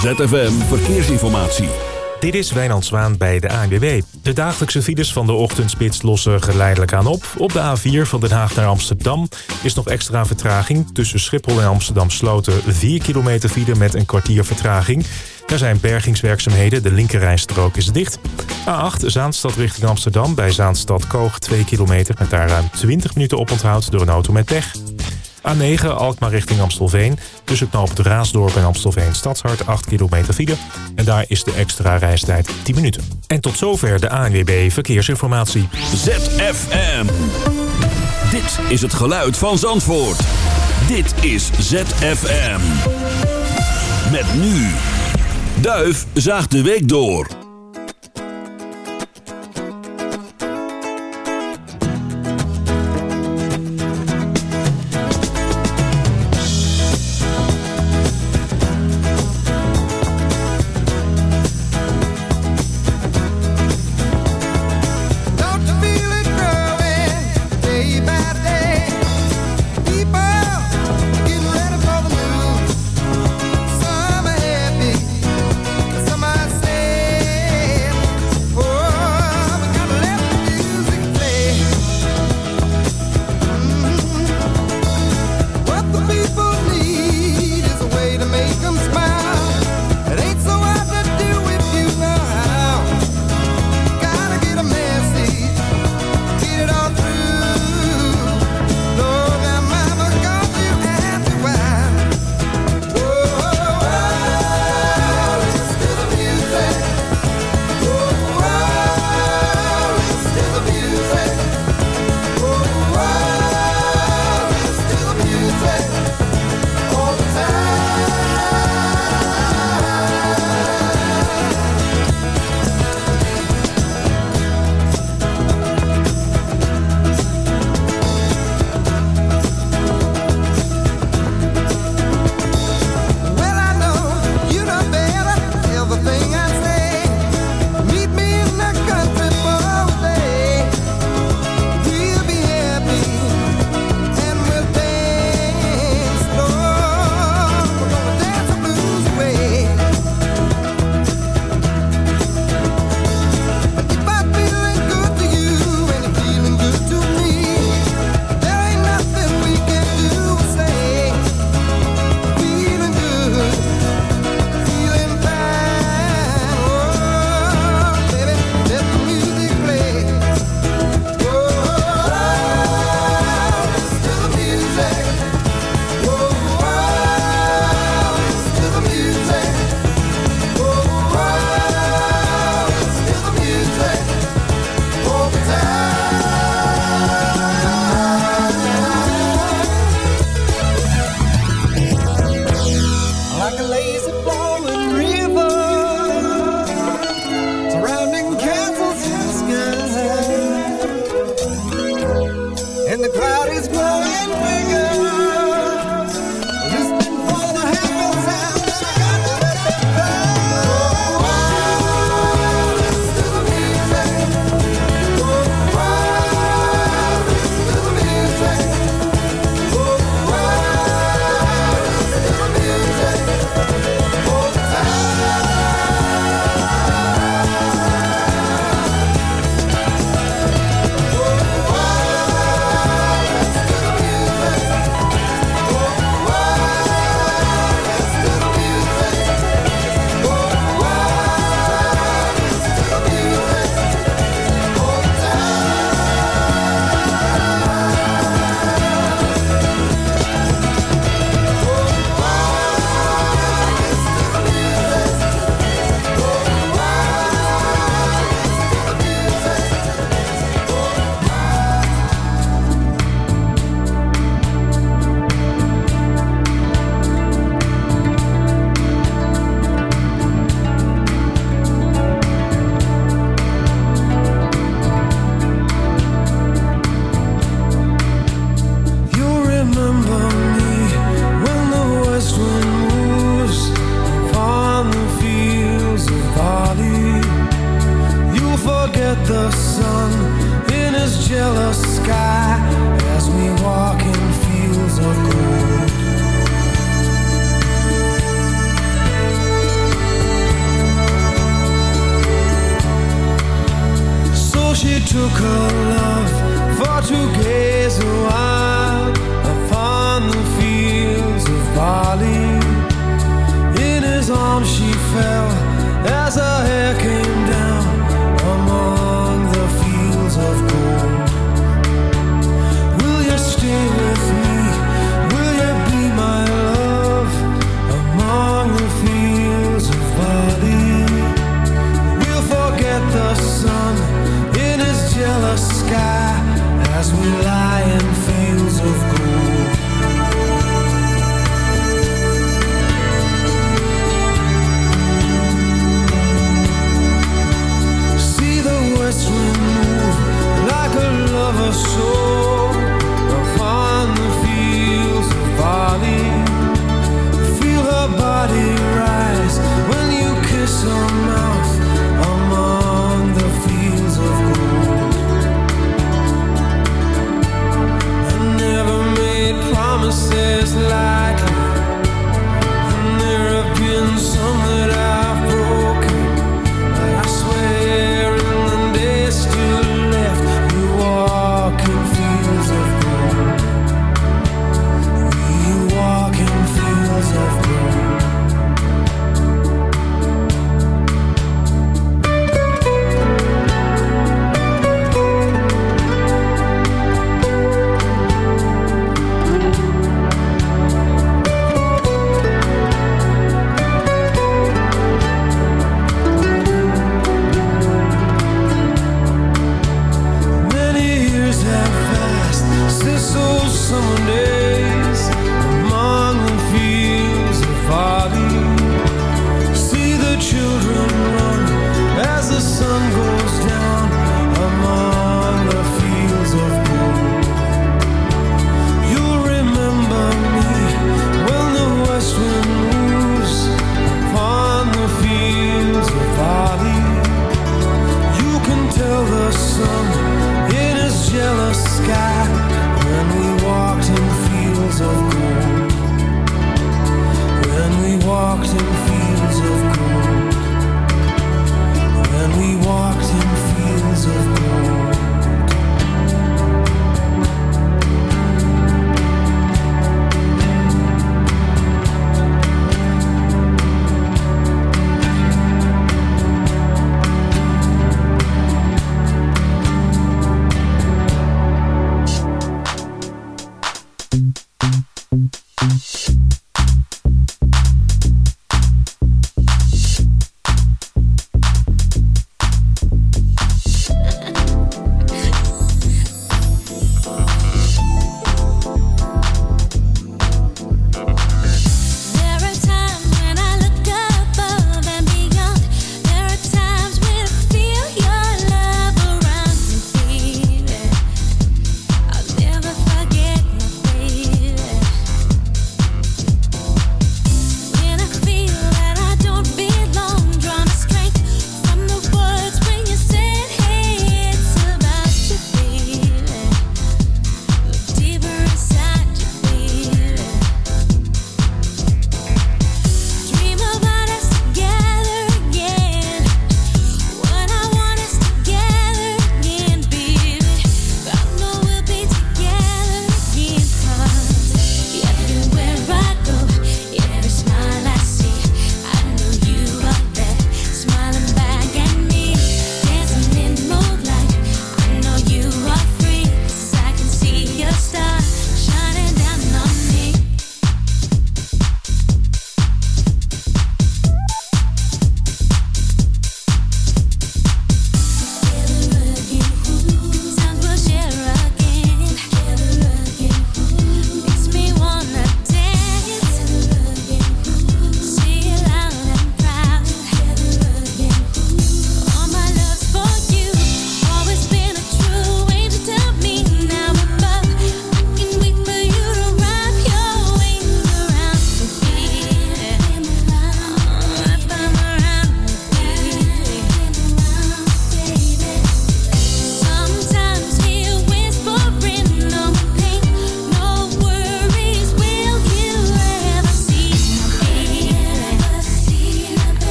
ZFM Verkeersinformatie. Dit is Wijnand Zwaan bij de ANWB. De dagelijkse files van de ochtendspits lossen geleidelijk aan op. Op de A4 van Den Haag naar Amsterdam is nog extra vertraging. Tussen Schiphol en Amsterdam Sloten 4 kilometer file met een kwartier vertraging. Er zijn bergingswerkzaamheden, de linkerrijstrook is dicht. A8 Zaanstad richting Amsterdam bij Zaanstad Koog 2 kilometer... met daar ruim 20 minuten oponthoud door een auto met pech. A9 Alkmaar richting Amstelveen. Tussen knoop het Raasdorp en Amstelveen Stadshart 8 kilometer file. En daar is de extra reistijd 10 minuten. En tot zover de ANWB Verkeersinformatie. ZFM. Dit is het geluid van Zandvoort. Dit is ZFM. Met nu. Duif zaagt de week door.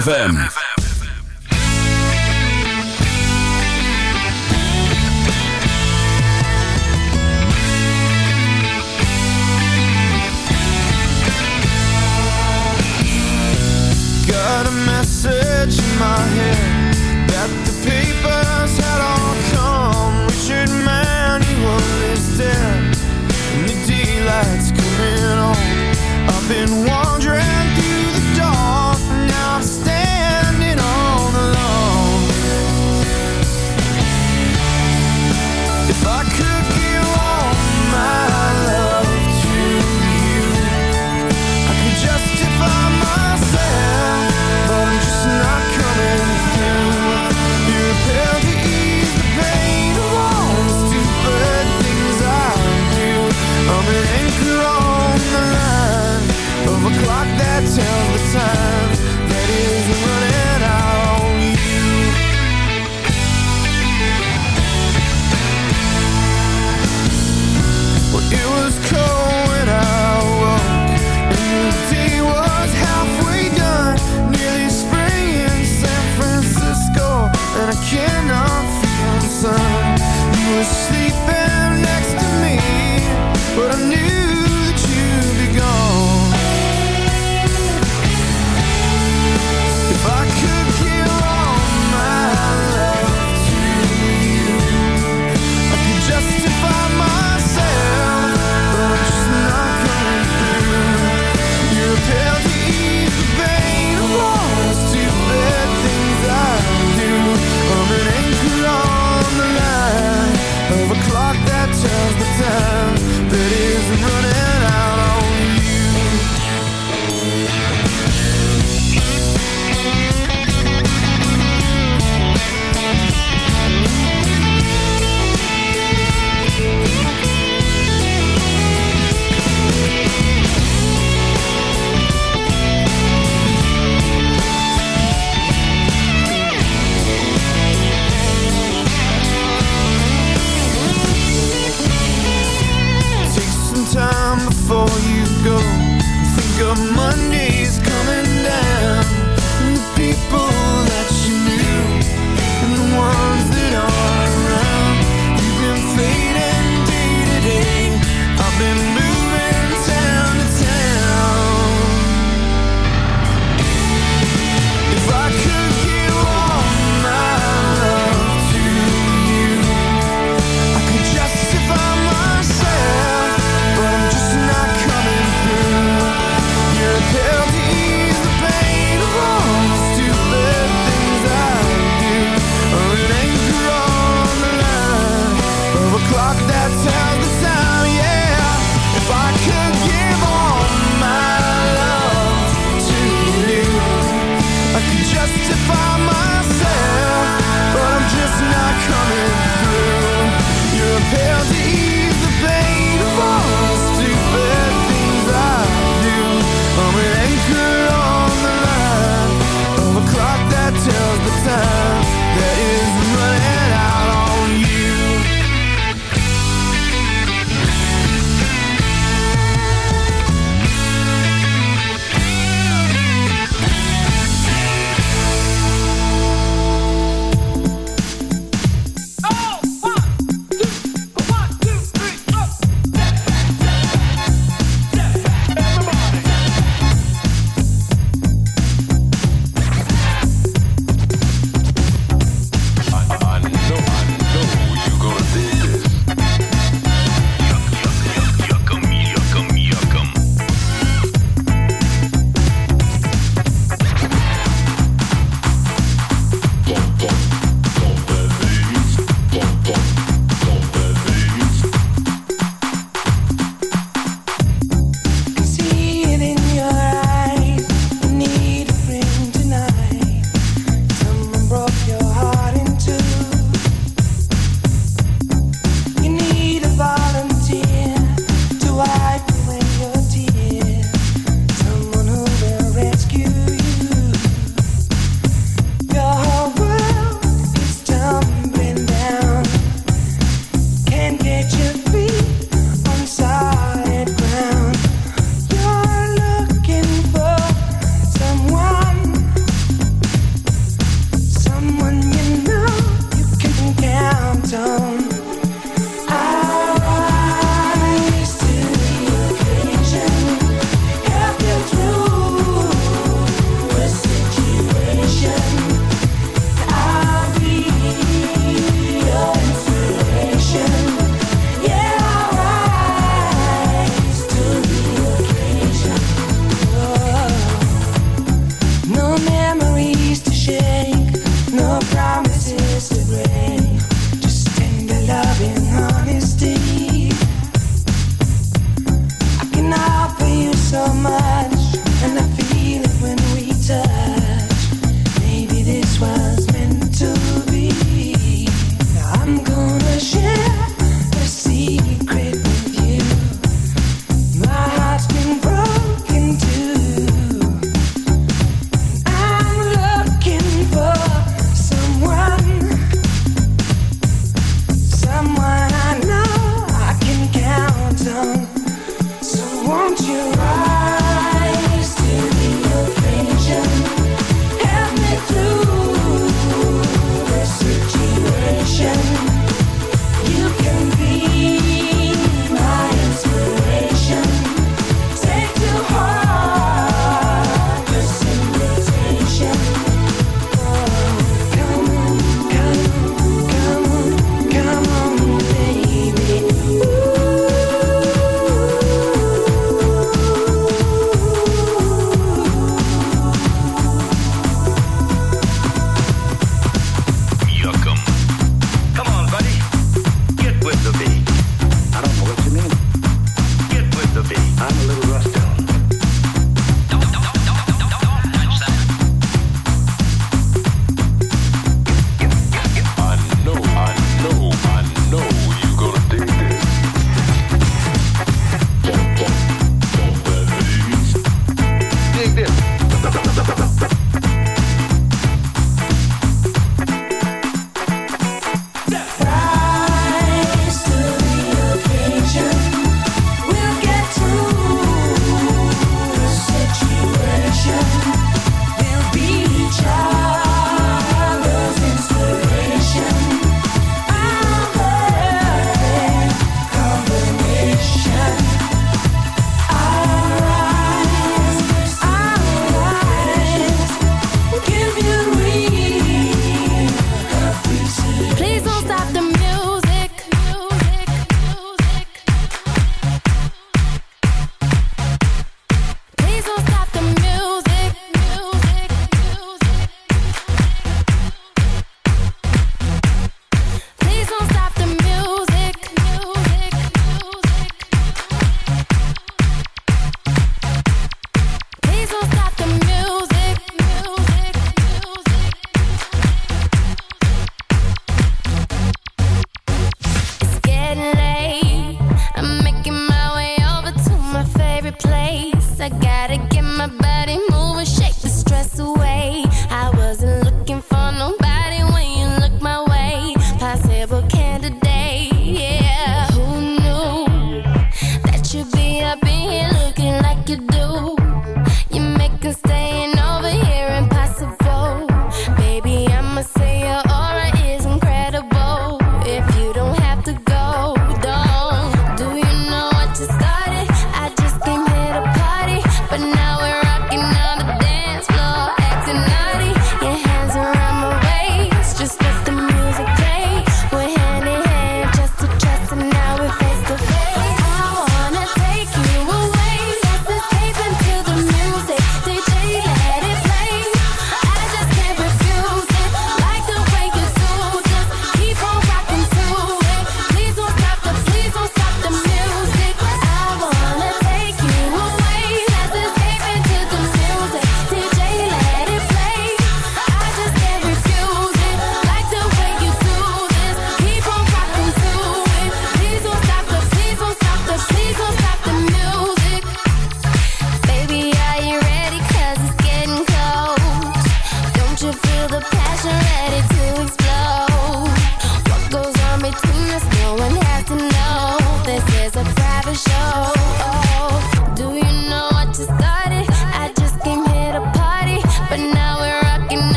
ZFM. that tells the time that is wrong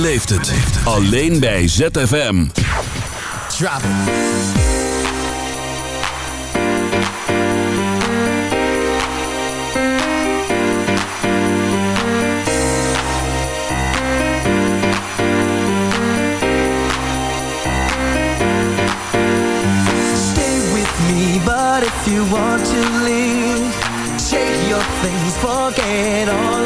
beleeft het. Alleen bij ZFM. Drop But if you want to leave, shake your things, forget all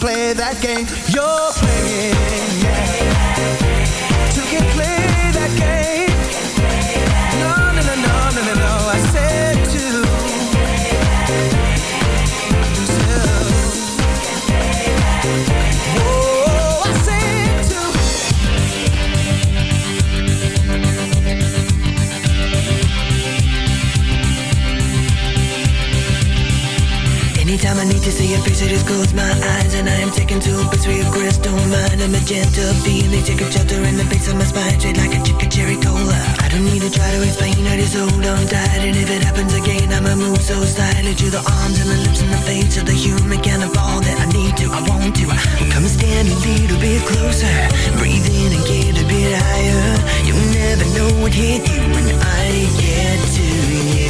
Play that game you're playing. Two can play that game. No, no, no, no, no, no, no. I said two. Anytime I need to see your face, I just close my eyes And I am taken to your crystal mind A magenta feeling, take a shelter in the base of my spine. Straight like a chicken cherry cola. I don't need to try to explain, I just hold on tight. And if it happens again, I'ma move so slightly To the arms and the lips and the face of the human kind of all that I need to, I want to. Come and stand a little bit closer. Breathe in and get a bit higher. You'll never know what hit you when I get to you